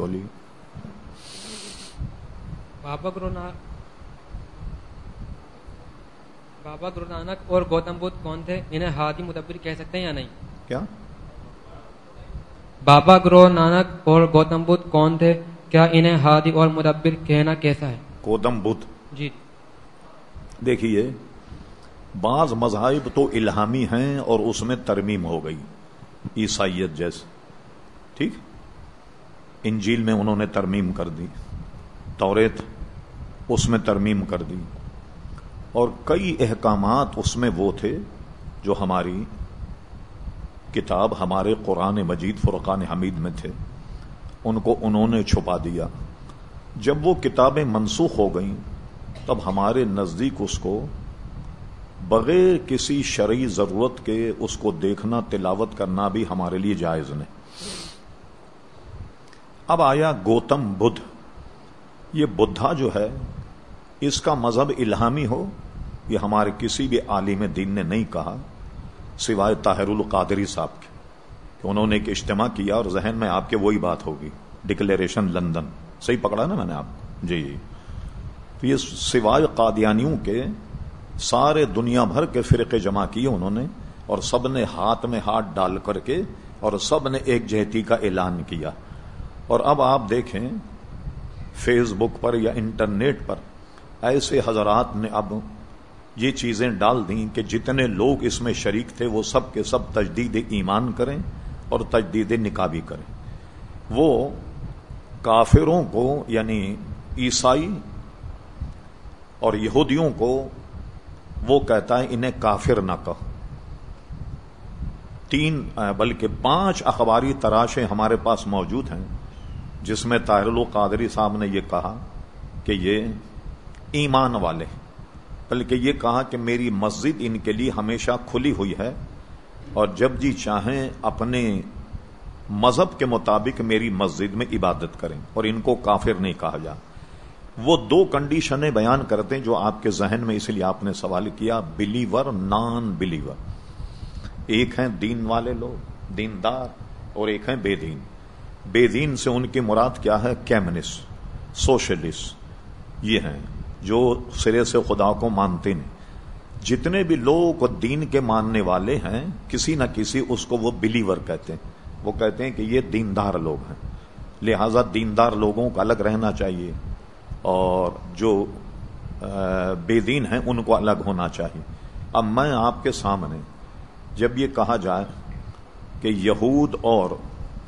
بولیے۔ بابا گرو بابا گرو نانک اور گوتم بدھ کون تھے؟ انہیں ہادی مدبر کہہ سکتے ہیں یا نہیں؟ کیا؟ بابا گرو نانک اور گوتم بدھ کون تھے؟ کیا انہیں ہادی اور مدبر کہنا کیسا ہے؟ گوتم بدھ۔ جی۔ دیکھیے بعض مذاہب تو الہامی ہیں اور اس میں ترمیم ہو گئی عیسائیت جیسے۔ ٹھیک؟ انجیل میں انہوں نے ترمیم کر دی، توریت اس میں ترمیم کر دی، اور کئی احکامات اس میں وہ تھے جو ہماری کتاب ہمارے قرآن مجید فرقان حمید میں تھے، ان کو انہوں نے چھپا دیا۔ جب وہ کتابیں منسوخ ہو گئیں، تب ہمارے نزدیک اس کو بغیر کسی شرعی ضرورت کے اس کو دیکھنا، تلاوت کرنا بھی ہمارے لیے جائز نہیں۔ اب آیا گوتم بدھ۔ یہ بدھا جو ہے، اس کا مذہب الہامی ہو، یہ ہمارے کسی بھی عالم دین نے نہیں کہا، سوائے طاہر القادری صاحب کے۔ کہ انہوں نے ایک اجتماع کیا اور ذہن میں آپ کے وہی بات ہوگی۔ ڈکلیریشن لندن صحیح پکڑا نا میں نے آپ؟ جی۔ تو یہ سوائے قادیانیوں کے سارے دنیا بھر کے فرقے جمع کیے انہوں نے اور سب نے ہاتھ میں ہاتھ ڈال کر کے اور سب نے ایک جہتی کا اعلان کیا۔ اور اب آپ دیکھیں فیس بک پر یا انٹرنیٹ پر ایسے حضرات نے اب یہ چیزیں ڈال دیں کہ جتنے لوگ اس میں شریک تھے وہ سب کے سب تجدید ایمان کریں اور تجدید نکابی کریں۔ وہ کافروں کو یعنی عیسائی اور یہودیوں کو وہ کہتا ہے انہیں کافر نہ کہ تین، بلکہ پانچ اخباری تراشیں ہمارے پاس موجود ہیں۔ جس میں طاہر القادری صاحب نے یہ کہا کہ یہ ایمان والے بلکہ یہ کہا کہ میری مسجد ان کے لیے ہمیشہ کھلی ہوئی ہے، اور جب جی چاہیں اپنے مذہب کے مطابق میری مسجد میں عبادت کریں، اور ان کو کافر نہیں کہا جا۔ وہ دو کنڈیشنیں بیان کرتے ہیں جو آپ کے ذہن میں اس لیے آپ نے سوال کیا بلیور نان بلیور ایک ہیں دین والے لوگ، دیندار، اور ایک ہیں بے دین۔ بے دین سے ان کی مراد کیا ہے؟ Communist socialist. یہ ہیں جو سرے سے خدا کو مانتے نہیں۔ جتنے بھی لوگ دین کے ماننے والے ہیں، کسی نہ کسی اس کو وہ بلیور کہتے ہیں۔ وہ کہتے ہیں کہ یہ دیندار لوگ ہیں۔ لہذا دیندار لوگوں کا الگ رہنا چاہیے اور جو بے دین ہیں، ان کو الگ ہونا چاہیے۔ اب میں آپ کے سامنے جب یہ کہا جائے کہ یہود اور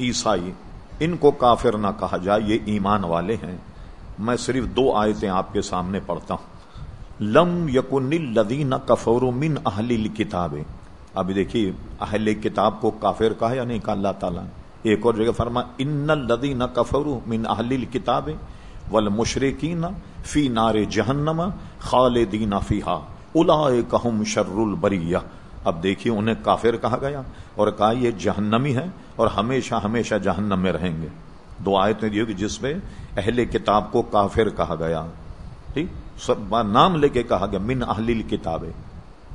عیسائی ان کو کافر نہ کہا جائے، یہ ایمان والے ہیں۔ میں صرف دو آیتیں آپ کے سامنے پڑھتا ہوں۔ لم یقن الدین کفور من اہل کتابیں ابھی دیکھیے، اہل کتاب کو کافر کہا یا نہیں کہا؟ اللہ تعالیٰ ایک اور جگہ فرما ان الدین کفر من اہل کتابیں ول مشرقین فی نار جہنم خالدین فیحا الا کہم شر البریہ۔ اب دیکھیے انہیں کافر کہا گیا اور کہا یہ جہنمی ہے اور ہمیشہ ہمیشہ جہنم میں رہیں گے۔ دو آیتیں دی کہ جس میں اہل کتاب کو کافر کہا گیا۔ ٹھیک؟ سب نام لے کے کہا گیا، من اہل کتاب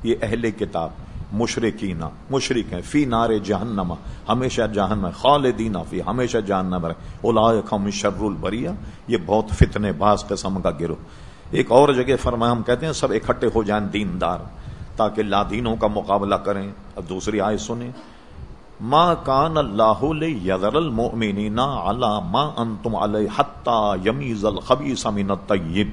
یہ اہل کتاب مشرقین مشرق ہیں۔ فی نار جہنم، ہمیشہ جہنم خالدین فی ہمیشہ جہنم رہے اولائکم شر البریہ، یہ بہت فتنے باز قسم کا گروہ۔ ایک اور جگہ فرمایا، ہم کہتے ہیں سب اکٹھے ہو جائیں دیندار۔ تاکہ لادینوں کا مقابلہ کریں۔ اب دوسری آئے سنیں۔ ما کان اللہ یذر المؤمنین علی ما انتم علی حتی یمیز الخبیث من الطیب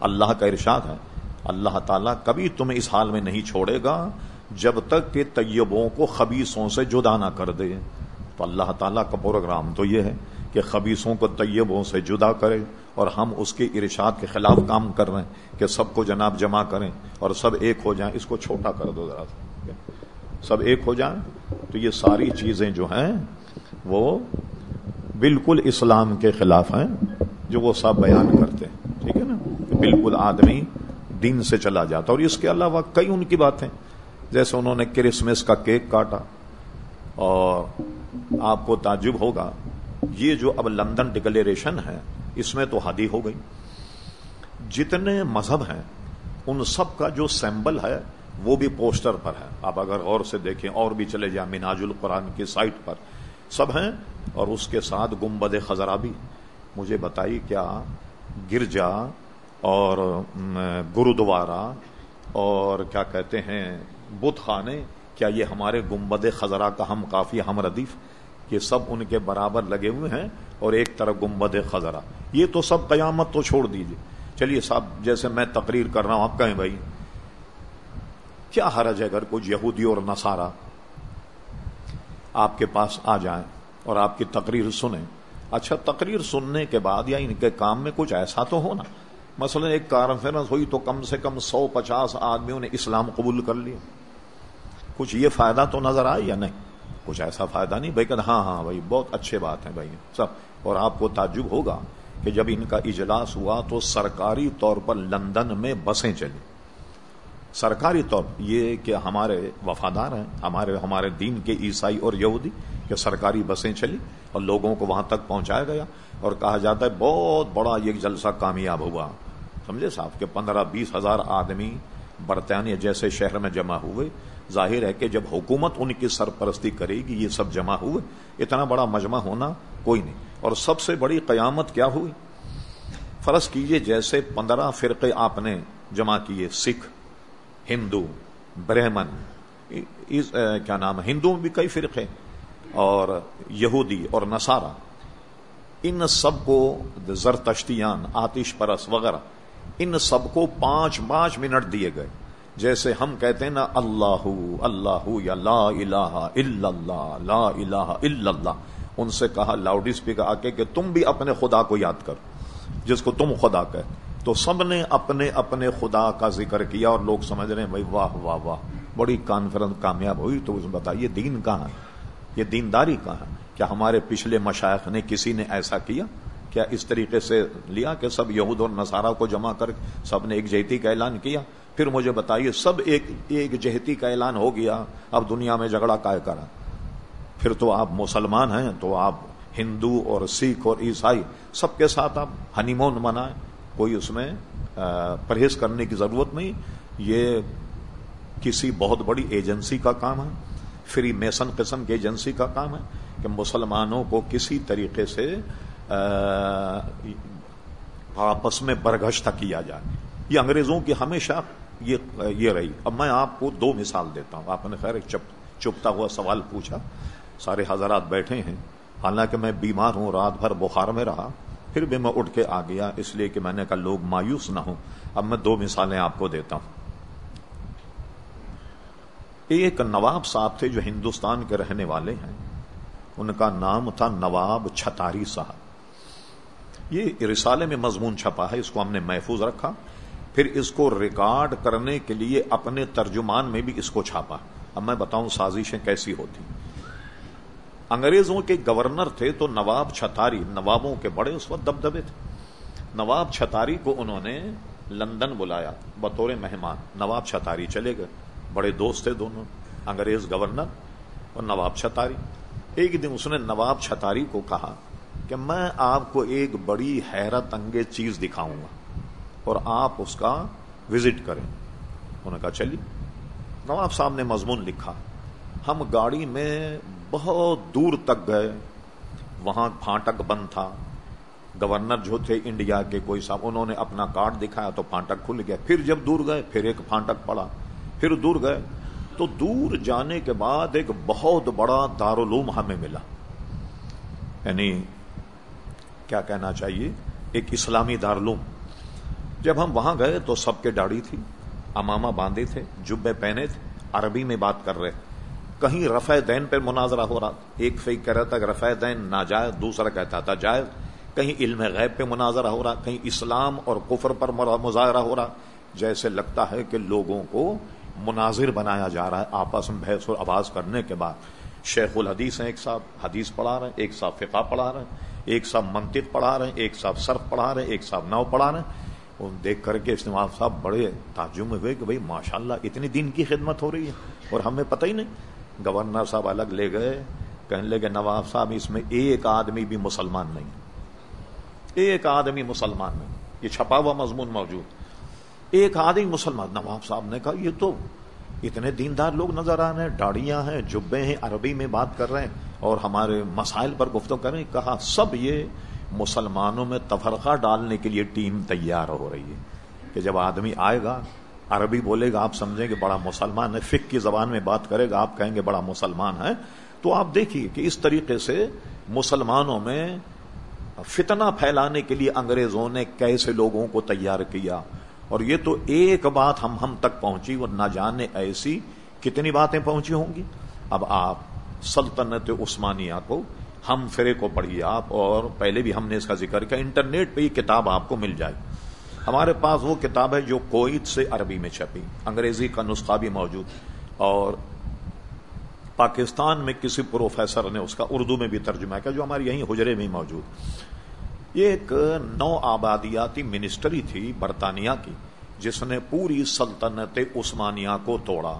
اللہ کا ارشاد ہے۔ اللہ تعالیٰ کبھی تمہیں اس حال میں نہیں چھوڑے گا جب تک کہ طیبوں کو خبیصوں سے جدا نہ کر دے۔ تو اللہ تعالیٰ کا پروگرام تو یہ ہے کہ خبیصوں کو طیبوں سے جدا کرے۔ اور ہم اس کے ارشاد کے خلاف کام کر رہے ہیں کہ سب کو جناب جمع کریں اور سب ایک ہو جائیں، اس کو چھوٹا کر دو ذرا سب ایک ہو جائیں، تو یہ ساری چیزیں جو ہیں، وہ بالکل اسلام کے خلاف ہیں، جو وہ سب بیان کرتے ہیں۔ ٹھیک ہے نا؟ بالکل آدمی دین سے چلا جاتا اور اس کے علاوہ کئی ان کی باتیں۔ جیسے انہوں نے کرسمس کا کیک کاٹا۔ اور آپ کو تعجب ہوگا، یہ جو اب لندن ڈکلیریشن ہے اس میں تو حادی ہو گئی۔ جتنے مذہب ہیں، ان سب کا جو سیمبل ہے، وہ بھی پوسٹر پر ہے۔ آپ اگر غور سے دیکھیں، اور بھی چلے جائیں مناج القرآن کی سائٹ پر۔ سب ہیں، اور اس کے ساتھ گمبد خزرہ بھی۔ مجھے بتائیے کیا، گرجا اور گرودوارا اور کیا کہتے ہیں بدھ خانے کیا یہ ہمارے گمبد خزرا کا ہم کافی، ہم ردیف۔ یہ سب ان کے برابر لگے ہوئے ہیں اور ایک طرف گمبد خزرا یہ تو سب قیامت تو چھوڑ دیجیے چلیے صاحب، جیسے میں تقریر کر رہا ہوں، آپ کہیں بھائی، کیا حرج ہے اگر کچھ یہودی اور نصارہ آپ کے پاس آ جائیں اور آپ کی تقریر سنیں؟ اچھا تقریر سننے کے بعد یا ان کے کام میں کچھ ایسا تو ہونا مثلا ایک کانفرنس ہوئی تو کم سے کم سو پچاس آدمیوں نے اسلام قبول کر لیا۔ کچھ یہ فائدہ تو نظر آئے یا نہیں؟ کچھ ایسا فائدہ نہیں؟ بھائی کہ ہاں ہاں بھائی، بہت اچھے بات ہے بھائی، سب۔ اور آپ کو تعجب ہوگا کہ جب ان کا اجلاس ہوا تو سرکاری طور پر لندن میں بسیں چلی سرکاری طور پر یہ کہ ہمارے وفادار ہیں، ہمارے ہمارے دین کے عیسائی اور یہودی، کہ سرکاری بسیں چلی اور لوگوں کو وہاں تک پہنچایا گیا۔ اور کہا جاتا ہے، بہت بڑا یہ جلسہ کامیاب ہوا۔ سمجھے صاحب، کہ پندرہ بیس ہزار آدمی برطانیہ جیسے شہر میں جمع ہوئے۔ ظاہر ہے کہ جب حکومت ان کی سرپرستی کرے گی، یہ سب جمع ہوئے، اتنا بڑا مجمع ہونا کوئی نہیں۔ اور سب سے بڑی قیامت کیا ہوئی؟ فرض کیجیے جیسے پندرہ فرقے آپ نے جمع کیے، سکھ، ہندو، برہمن کیا نام ہے؟ ہندو میں بھی کئی فرقے اور یہودی اور نصارہ۔ ان سب کو زرتشتیان آتش پرس وغیرہ، ان سب کو پانچ پانچ منٹ دیے گئے۔ جیسے ہم کہتے ہیں نا اللہ اللہ یا لا الہ الا اللہ، لا الہ الا اللہ۔ ان سے کہا لاؤڈ اسپیکر آ کے کہ تم بھی اپنے خدا کو یاد کر، جس کو تم خدا کہ تو سب نے اپنے اپنے خدا کا ذکر کیا اور لوگ سمجھ رہے ہیں بھائی واہ واہ واہ، بڑی کانفرنس کامیاب ہوئی۔ تو اس بتائیے دین کہاں یہ دینداری کہاں کیا ہمارے پچھلے مشائق نے کسی نے ایسا کیا؟ کیا اس طریقے سے لیا کہ سب یہود اور نصارہ کو جمع کر سب نے ایک جہتی کا اعلان کیا؟ پھر مجھے بتائیے، سب ایک ایک جہتی کا اعلان ہو گیا، اب دنیا میں جھگڑا کا کرا۔ پھر تو آپ مسلمان ہیں، تو آپ ہندو اور سکھ اور عیسائی، سب کے ساتھ آپ ہنی مون منائیں۔ کوئی اس میں پرہیز کرنے کی ضرورت نہیں۔ یہ کسی بہت بڑی ایجنسی کا کام ہے، فری میسن قسم کی ایجنسی کا کام ہے کہ مسلمانوں کو کسی طریقے سے آپس میں برگشتہ کیا جائے۔ یہ انگریزوں کی ہمیشہ یہ یہ رہی۔ اب میں آپ کو دو مثال دیتا ہوں۔ آپ نے خیر ایک چپ چپتا ہوا سوال پوچھا۔ سارے حضرات بیٹھے ہیں۔ حالانکہ میں بیمار ہوں، رات بھر بخار میں رہا۔ پھر بھی میں اٹھ کے آ گیا، اس لیے کہ میں نے کہا لوگ مایوس نہ ہوں۔ اب میں دو مثالیں آپ کو دیتا ہوں۔ ایک نواب صاحب تھے جو ہندوستان کے رہنے والے ہیں۔ ان کا نام تھا نواب چھتاری صاحب۔ یہ رسالے میں مضمون چھپا ہے، اس کو ہم نے محفوظ رکھا۔ پھر اس کو ریکارڈ کرنے کے لیے اپنے ترجمان میں بھی اس کو چھاپا۔ اب میں بتاؤں سازشیں کیسی ہوتی۔ انگریزوں کے گورنر تھے تو نواب چھتاری، نوابوں کے بڑے اس وقت دبدبے تھے۔ نواب چھتاری کو انہوں نے لندن بلایا، بطور مہمان۔ نواب چھتاری چلے گئے۔ بڑے دوست تھے دونوں، انگریز گورنر اور نواب چھتاری۔ ایک دن اس نے نواب چھتاری کو کہا کہ میں آپ کو ایک بڑی حیرت انگیز چیز دکھاؤں گا۔ اور آپ اس کا وزٹ کریں۔ انہوں نے کہا، چلیے۔ نواب صاحب نے مضمون لکھا، ہم گاڑی میں بہت دور تک گئے، وہاں پھانٹک بند تھا۔ گورنر جو تھے انڈیا کے کوئی صاحب، انہوں نے اپنا کارڈ دکھایا تو پھانٹک کھل گیا۔ پھر جب دور گئے، پھر ایک پھانٹک پڑا۔ پھر دور گئے، تو دور جانے کے بعد ایک بہت بڑا دارالعلوم ہمیں ملا۔ یعنی کیا کہنا چاہیے؟ ایک اسلامی دارالعلوم۔ جب ہم وہاں گئے تو سب کے داڑھی تھی اماما باندھے تھے، جبے پہنے تھے، عربی میں بات کر رہے۔ کہیں رفع دین پہ مناظرہ ہو رہا۔ ایک فیک کہہ رہا تھا کہ رفع دین ناجائز، دوسرا کہتا تھا جائز۔ کہیں علم غیب پہ مناظرہ ہو رہا، کہیں اسلام اور کفر پر مظاہرہ ہو رہا۔ جیسے لگتا ہے کہ لوگوں کو مناظر بنایا جا رہا ہے آپس میں بحث اور آواز کرنے کے بعد۔ شیخ الحدیث ہیں، ایک صاحب حدیث پڑھا رہے ہیں، ایک صاحب فقہ پڑھا رہے ہیں، ایک صاحب منطق پڑھا رہے ہیں، ایک صاحب صرف پڑھا رہے ہیں، ایک صاحب نو پڑھا رہے ہیں۔ دیکھ کر کے استعمال صاحب بڑے تعجب میں ہوئے کہ بھائی ماشاء اللہ اتنی دن کی خدمت ہو رہی ہے اور ہمیں پتہ ہی نہیں۔ گورنر صاحب الگ لے گئے، کہنے لگے نواب صاحب، اس میں ایک آدمی بھی مسلمان نہیں ایک آدمی مسلمان نہیں یہ چھپا ہوا مضمون موجود۔ ایک آدمی مسلمان۔ نواب صاحب نے کہا، یہ تو اتنے دیندار لوگ نظر آ رہے ہیں، ڈاڑیاں ہیں، جبے ہیں، عربی میں بات کر رہے ہیں اور ہمارے مسائل پر گفتگو کر رہے ہیں۔ کہا، سب یہ مسلمانوں میں تفرقہ ڈالنے کے لیے ٹیم تیار ہو رہی ہے کہ جب آدمی آئے گا، عربی بولے گا، آپ سمجھیں گے بڑا مسلمان ہے فک کی زبان میں بات کرے گا، آپ کہیں گے بڑا مسلمان ہے، تو آپ دیکھیے کہ اس طریقے سے مسلمانوں میں فتنہ پھیلانے کے لیے انگریزوں نے کیسے لوگوں کو تیار کیا؟ اور یہ تو ایک بات ہم ہم تک پہنچی اور نہ جانے ایسی کتنی باتیں پہنچی ہوں گی؟ اب آپ سلطنت عثمانیہ کو ہم فرے کو پڑھیے آپ اور پہلے بھی ہم نے اس کا ذکر کیا، انٹرنیٹ پہ یہ کتاب آپ کو مل جائے۔ ہمارے پاس وہ کتاب ہے جو کوئت سے عربی میں چھپی، انگریزی کا نسخہ بھی موجود۔ اور پاکستان میں کسی پروفیسر نے اس کا اردو میں بھی ترجمہ کیا جو ہمارے یہیں حجرے میں موجود۔ یہ ایک نو آبادیاتی منسٹری تھی برطانیہ کی، جس نے پوری سلطنت عثمانیہ کو توڑا۔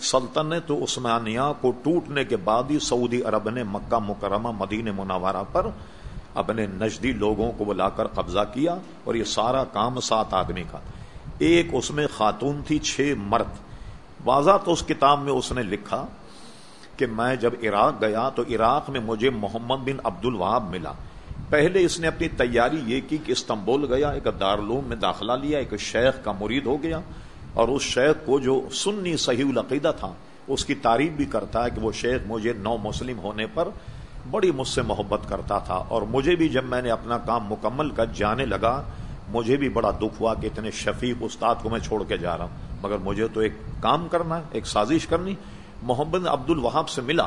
سلطنت عثمانیہ کو ٹوٹنے کے بعد ہی سعودی عرب نے مکہ مکرمہ مدین منورہ پر اپنے نجدی لوگوں کو بلا کر قبضہ کیا اور یہ سارا کام سات آدمی کا۔ ایک اس میں خاتون تھی، چھ مرد۔ واضح تو اس کتاب میں اس نے لکھا کہ میں جب عراق گیا تو عراق میں مجھے محمد بن عبد الوہاب ملا۔ پہلے اس نے اپنی تیاری یہ کی کہ استنبول گیا، ایک دارالعلوم میں داخلہ لیا، ایک شیخ کا مرید ہو گیا۔ اور اس شیخ کو جو سنی صحیح العقیدہ تھا، اس کی تعریف بھی کرتا ہے کہ وہ شیخ مجھے نو مسلم ہونے پر بڑی مجھ سے محبت کرتا تھا۔ اور مجھے بھی جب میں نے اپنا کام مکمل کر جانے لگا، مجھے بھی بڑا دکھ ہوا کہ اتنے شفیق استاد کو میں چھوڑ کے جا رہا ہوں۔ مگر مجھے تو ایک کام کرنا ایک سازش کرنی۔ محمد عبد الوہاب سے ملا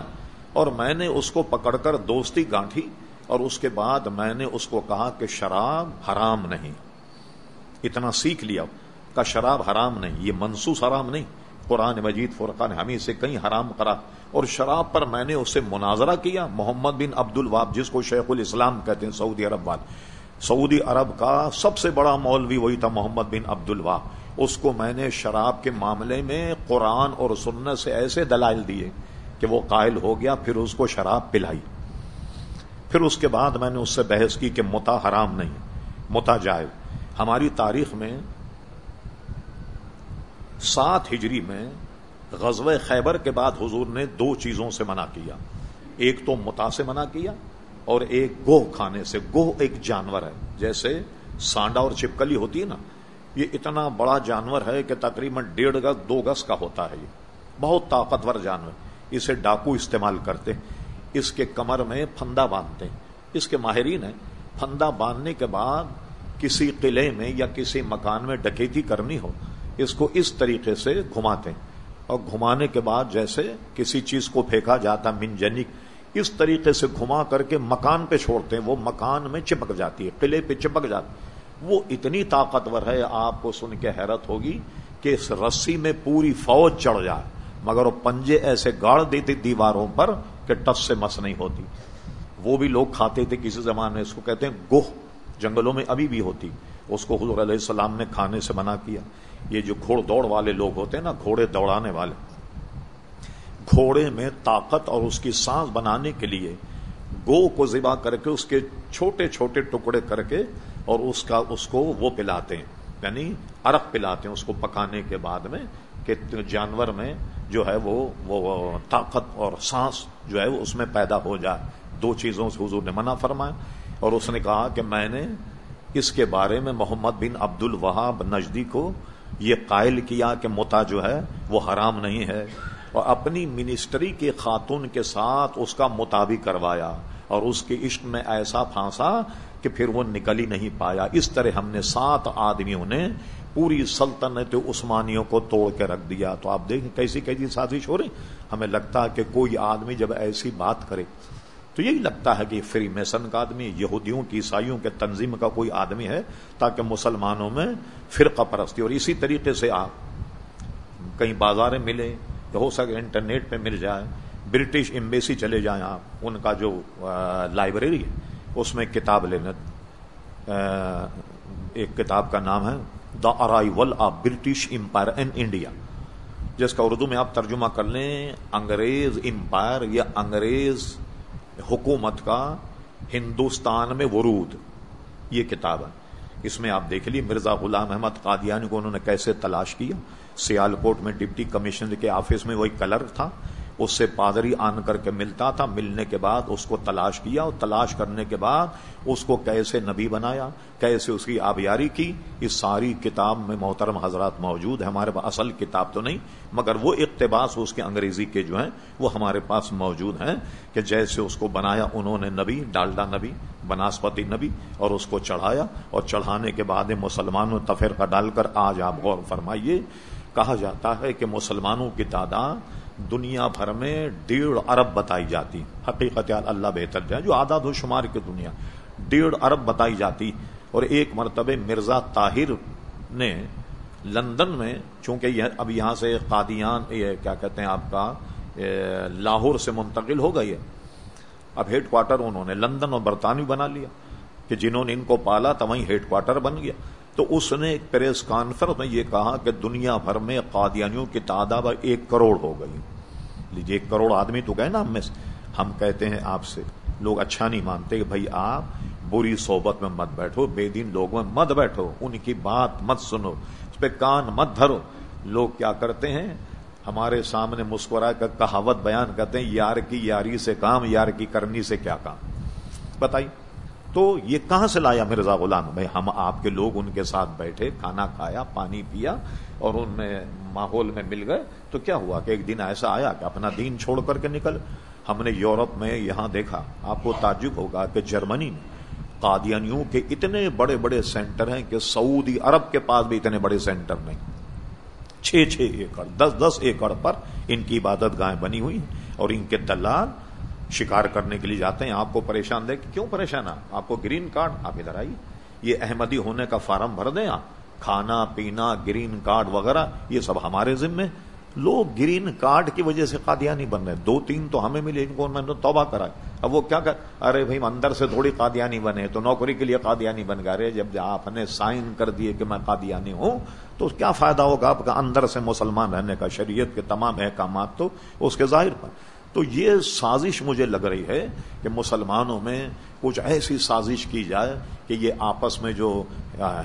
اور میں نے اس کو پکڑ کر دوستی گانٹھی اور اس کے بعد میں نے اس کو کہا کہ شراب حرام نہیں۔ اتنا سیکھ لیا۔ کا شراب حرام نہیں، یہ منسوس حرام نہیں۔ قرآن مجید فرقان حمید سے کہیں حرام کرا۔ اور شراب پر میں نے اس سے مناظرہ کیا، محمد بن عبد الواب جس کو شیخ الاسلام کہتے ہیں، سعودی عرب والے سعودی عرب کا سب سے بڑا مولوی وہی تھا، محمد بن عبد الواب اس کو میں نے شراب کے معاملے میں قرآن اور سنت سے ایسے دلائل دیے کہ وہ قائل ہو گیا، پھر اس کو شراب پلائی۔ پھر اس کے بعد میں نے اس سے بحث کی کہ متا حرام نہیں متا جائز۔ ہماری تاریخ میں سات ہجری میں غزو خیبر کے بعد حضور نے دو چیزوں سے منع کیا۔ ایک تو متا سے منع کیا اور ایک گوہ کھانے سے۔ گوہ ایک جانور ہے۔ جیسے سانڈا اور چپکلی ہوتی ہے نا، یہ اتنا بڑا جانور ہے کہ تقریباً ڈیڑھ گز، دو گز کا ہوتا ہے یہ۔ بہت طاقتور جانور۔ اسے ڈاکو استعمال کرتے اس کے کمر میں پھندا باندھتے اس کے ماہرین ہیں۔ پھندا باندھنے کے بعد کسی قلعے میں یا کسی مکان میں ڈکیتی کرنی ہو۔ اس کو اس طریقے سے گھماتے ہیں۔ اور گھمانے کے بعد جیسے کسی چیز کو پھینکا جاتا من جنک اس طریقے سے گھما کر کے مکان پہ چھوڑتے ہیں۔ وہ مکان میں چپک جاتی ہے، قلعے پہ چپک جاتی وہ اتنی طاقتور ہے، آپ کو سن کے حیرت ہوگی کہ اس رسی میں پوری فوج چڑھ جائے۔ مگر وہ پنجے ایسے گاڑ دیتے دیواروں پر کہ ٹس سے مس نہیں ہوتی۔ وہ بھی لوگ کھاتے تھے کسی زمانے میں اس کو کہتے ہیں گوہ۔ جنگلوں میں ابھی بھی ہوتی۔ اس کو حضور علیہ السلام نے کھانے سے منع کیا۔ یہ جو گھوڑ دوڑ والے لوگ ہوتے ہیں نا، گھوڑے دوڑانے والے۔ گھوڑے میں طاقت اور اس کی سانس بنانے کے لیے گو کو ذبح کر کے، اس کے چھوٹے چھوٹے ٹکڑے کر کے اور اس کا، اس کو وہ پلاتے ہیں۔ یعنی ارق پلاتے ہیں اس کو پکانے کے بعد میں کہ جانور میں جو ہے وہ وہ طاقت اور سانس جو ہے وہ اس میں پیدا ہو جائے۔ دو چیزوں سے حضور نے منع فرمایا اور اس نے کہا کہ میں نے اس کے بارے میں محمد بن عبد الوہاب نجدی کو یہ قائل کیا کہ متا جو ہے وہ حرام نہیں ہے اور اپنی منسٹری کے خاتون کے ساتھ اس کا مطابق کروایا اور اس کے عشق میں ایسا پھانسا کہ پھر وہ نکل ہی نہیں پایا۔ اس طرح ہم نے سات آدمیوں نے پوری سلطنت عثمانیوں کو توڑ کے رکھ دیا۔ تو آپ دیکھیں کیسی کیسی سازش ہو رہی۔ ہمیں لگتا ہے کہ کوئی آدمی جب ایسی بات کرے تو یہی لگتا ہے کہ فری میسن کا آدمی، یہودیوں کی، عیسائیوں کے تنظیم کا کوئی آدمی ہے تاکہ مسلمانوں میں فرقہ پرستی، اور اسی طریقے سے آپ کہیں بازاریں ملے ہو سکے انٹرنیٹ پہ مل جائے، برٹش امبیسی چلے جائیں آپ، ان کا جو لائبریری ہے، اس میں کتاب لینا ایک کتاب کا نام ہے the arrival of British empire in India جس کا اردو میں آپ ترجمہ کر لیں، انگریز امپائر یا انگریز حکومت کا ہندوستان میں ورود۔ یہ کتاب ہے۔ اس میں آپ دیکھ لیے مرزا غلام احمد قادیانی کو انہوں نے کیسے تلاش کیا۔ سیال کوٹ میں ڈپٹی کمشنر کے آفس میں وہی کلر تھا۔ اس سے پادری آن کر کے ملتا تھا۔ ملنے کے بعد اس کو تلاش کیا اور تلاش کرنے کے بعد اس کو کیسے نبی بنایا، کیسے اس کی آبیاری کی۔ اس ساری کتاب میں محترم حضرات موجود ہے ہمارے پاس اصل کتاب تو نہیں، مگر وہ اقتباس اس کے انگریزی کے جو ہیں، وہ ہمارے پاس موجود ہیں کہ جیسے اس کو بنایا، انہوں نے نبی، ڈالڈا نبی، بناسپتی نبی اور اس کو چڑھایا اور چڑھانے کے بعد مسلمانوں تفرقہ ڈال کر آج آپ غور فرمائیے، کہا جاتا ہے کہ مسلمانوں کی تعداد دنیا بھر میں ڈیڑھ ارب بتائی جاتی حقیقت اللہ بہتر جائے جو آداد و شمار کی دنیا، ڈیڑھ ارب بتائی جاتی۔ اور ایک مرتبہ مرزا طاہر نے لندن میں، چونکہ اب یہاں سے قادیان، یہ کیا کہتے ہیں آپ کا لاہور سے منتقل ہو گئی ہے۔ اب ہیڈ کوارٹر انہوں نے لندن اور برطانوی بنا لیا کہ جنہوں نے ان کو پالا تو وہیں ہیڈ کوارٹر بن گیا۔ تو اس نے ایک پریس کانفرنس میں یہ کہا کہ دنیا بھر میں قادیانیوں کی تعداد ایک کروڑ ہو گئی۔ لیجیے ایک کروڑ آدمی تو گئے نا ہم میں سے۔ ہم کہتے ہیں آپ سے، لوگ اچھا نہیں مانتے کہ بھائی آپ بری صحبت میں مت بیٹھو، بے دین لوگوں میں مت بیٹھو، ان کی بات مت سنو، اس پہ کان مت دھرو۔ لوگ کیا کرتے ہیں؟ ہمارے سامنے مسکرا کر کہاوت بیان کرتے ہیں، یار کی یاری سے کام، یار کی کرنی سے کیا کام۔ بتائیے۔ تو یہ کہاں سے لایا مرزا غلام؟ بھائی ہم آپ کے لوگ ان کے ساتھ بیٹھے، کھانا کھایا، پانی پیا اور ان میں ماحول میں مل گئے۔ تو کیا ہوا کہ ایک دن ایسا آیا کہ اپنا دین چھوڑ کر کے نکل؟ ہم نے یورپ میں یہاں دیکھا۔ آپ کو تعجب ہوگا کہ جرمنی میں قادیانیوں کے اتنے بڑے بڑے سینٹر ہیں کہ سعودی عرب کے پاس بھی اتنے بڑے سینٹر نہیں۔ چھ چھ ایکڑ، دس دس ایکڑ پر ان کی عبادت گاہیں بنی ہوئی اور ان کے دلال شکار کرنے کے لیے جاتے ہیں، آپ کو پریشان دے کیوں پریشان ہے آپ کو گرین کارڈ، آپ ادھر آئیے۔ یہ احمدی ہونے کا فارم بھر دیں آپ۔ کھانا، پینا، گرین کارڈ وغیرہ، یہ سب ہمارے ذمے۔ لوگ گرین کارڈ کی وجہ سے قادیانی بن رہے دو تین تو ہمیں ملے، ان کو میں نے توبہ کرا اب وہ کیا کر؟ ارے بھائی اندر سے تھوڑی قادیانی بنے، تو نوکری کے لیے قادیانی بن گئے۔ جب آپ نے سائن کر دیے کہ میں قادیانی ہوں، تو کیا فائدہ ہوگا آپ کا اندر سے مسلمان رہنے کا؟ شریعت کے تمام احکامات تو اس کے ظاہر پر۔ تو یہ سازش مجھے لگ رہی ہے کہ مسلمانوں میں کچھ ایسی سازش کی جائے کہ یہ آپس میں جو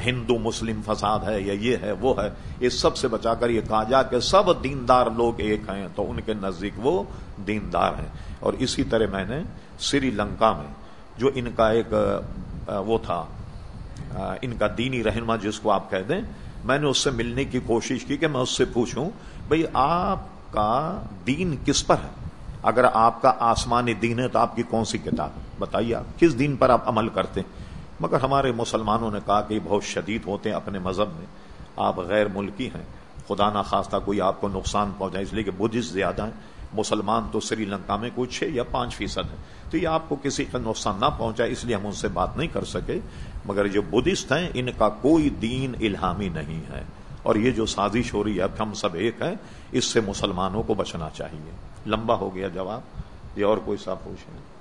ہندو مسلم فساد ہے یا یہ ہے وہ ہے، اس سب سے بچا کر یہ کہا جائے کہ سب دیندار لوگ ایک ہیں، تو ان کے نزدیک وہ دیندار ہیں۔ اور اسی طرح میں نے سری لنکا میں جو ان کا ایک وہ تھا ان کا دینی رہنما جس کو آپ کہہ دیں، میں نے اس سے ملنے کی کوشش کی کہ میں اس سے پوچھوں، بھئی آپ کا دین کس پر ہے؟ اگر آپ کا آسمانی دین ہے تو آپ کی کون سی کتاب بتائیے آپ، کس دین پر آپ عمل کرتے ہیں؟ مگر ہمارے مسلمانوں نے کہا کہ بہت شدید ہوتے ہیں اپنے مذہب میں۔ آپ غیر ملکی ہیں۔ خدا نہ خواستہ کوئی آپ کو نقصان پہنچائے، اس لیے کہ بدھسٹ زیادہ ہیں۔ مسلمان تو سری لنکا میں کچھ چھ یا پانچ فیصد ہے تو یہ آپ کو کسی کا نقصان نہ پہنچائے، اس لیے ہم ان سے بات نہیں کر سکے۔ مگر جو بدھسٹ ہیں، ان کا کوئی دین الہامی نہیں ہے۔ اور یہ جو سازش ہو رہی ہے، اب ہم سب ایک ہیں، اس سے مسلمانوں کو بچنا چاہیے۔ لمبا ہو گیا جواب، یہ اور کوئی صاحب پوچھیں۔